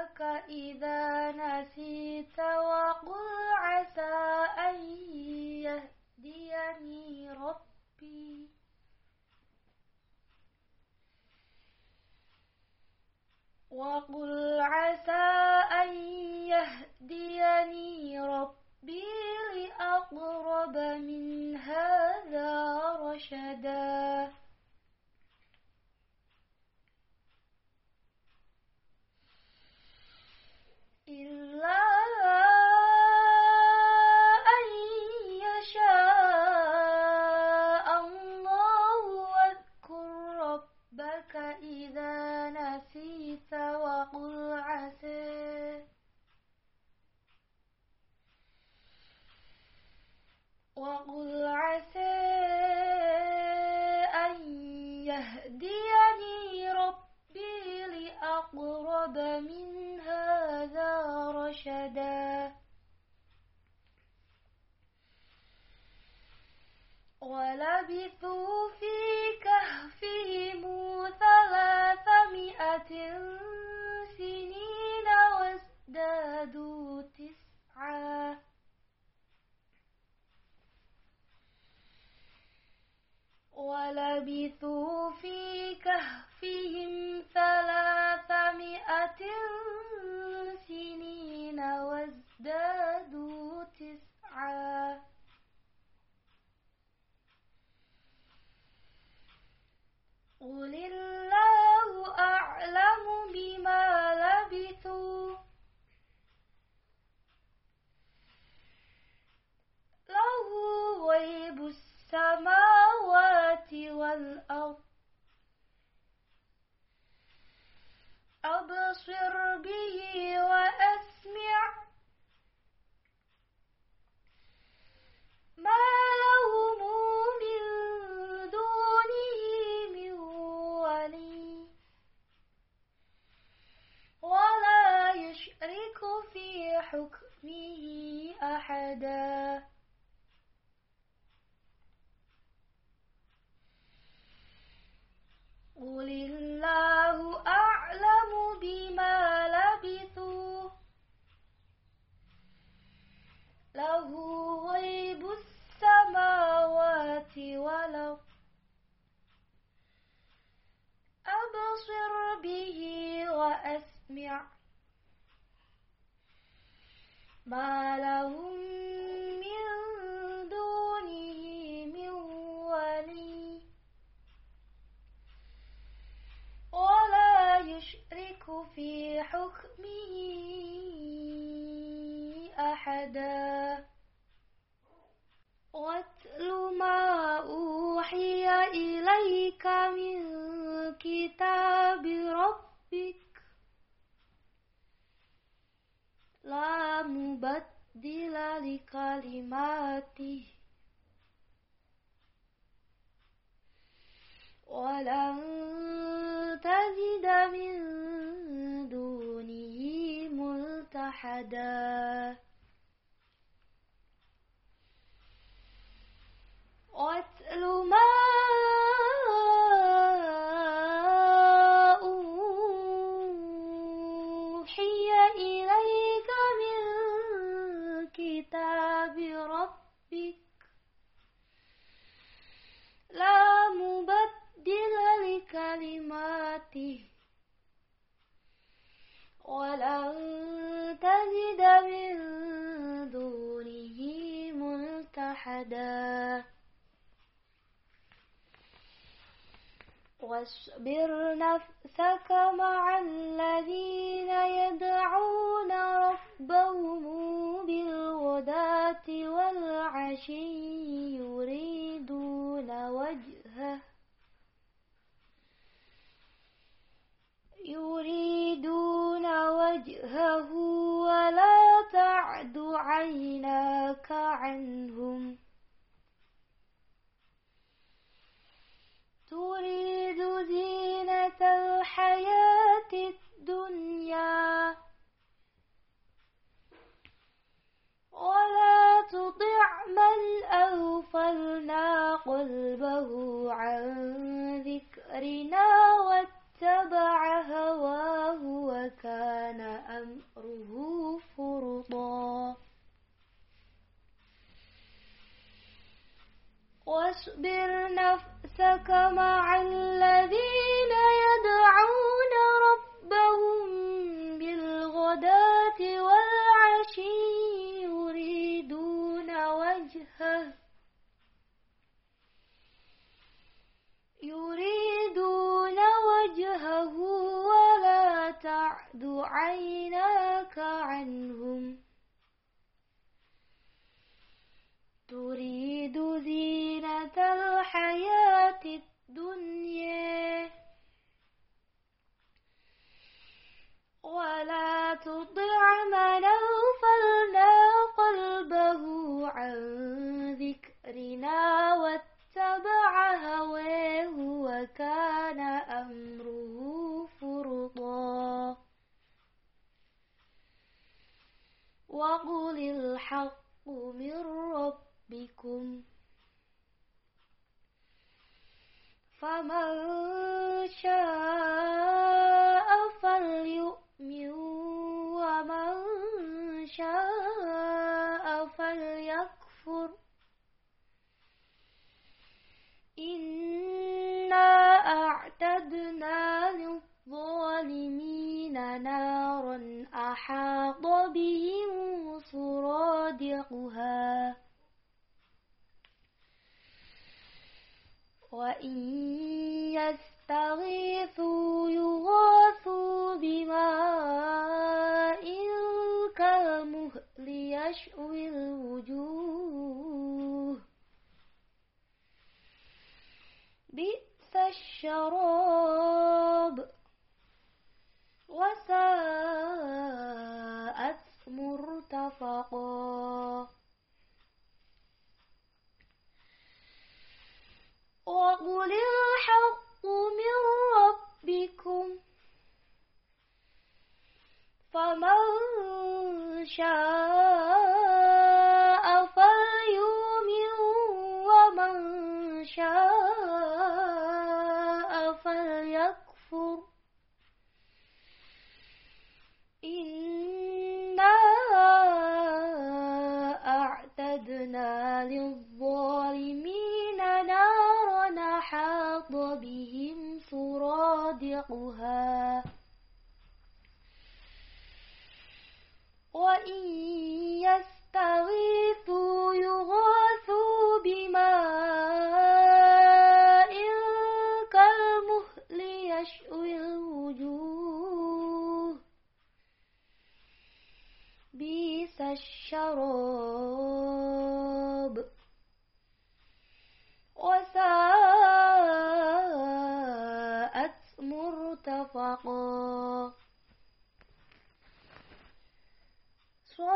ربك إذا نسيت وقل عسى أن يهديني ربي. وقل عسى أن يهديني السماوات والأرض. أبصر به وأسمع ما لهم من دونه من ولي ولا يشرك في حكمه أحدا قل الله أعلم بما لبثوا له غيب السماوات والأرض أبصر به وأسمع ما لهم من دونه من ولي ولا يشرك في حكمه أحدا. واتل ما أوحي إليك لا مبدل لكلماته. ولن تجد من دونه ملتحدا. واتل ما ولن تجد من دونه ملتحدا. واصبر نفسك مع الذين يدعون ربهم بالغداة والعشي يريدون وجهه يريدون اذهبوا ولا تعد عيناك عنهم. تريد زينة الحياة الدنيا ولا واصبر نفسك مع الذين يدعون ربهم بالغداة والعشي يريدون وجهه. يريدون وجهه ولا تعد عيناك ولا تطع من أغفلنا قلبه عن ذكرنا واتبع هواه وكان أمره فرطا. وقل الحق من ربكم. فمن شاء فليؤمن. ومن شاء فليكفر. إنا أعتدنا للظالمين نارا أحاط بهم سرادقها. وإن يستغيثوا يغاثوا بماء كالمهل يشوي الوجوه. بئس الشراب. وساءت مرتفقا. وقل الحق من ربكم فمن شاء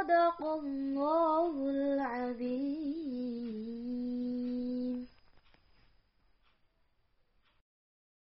صدق الله العظيم.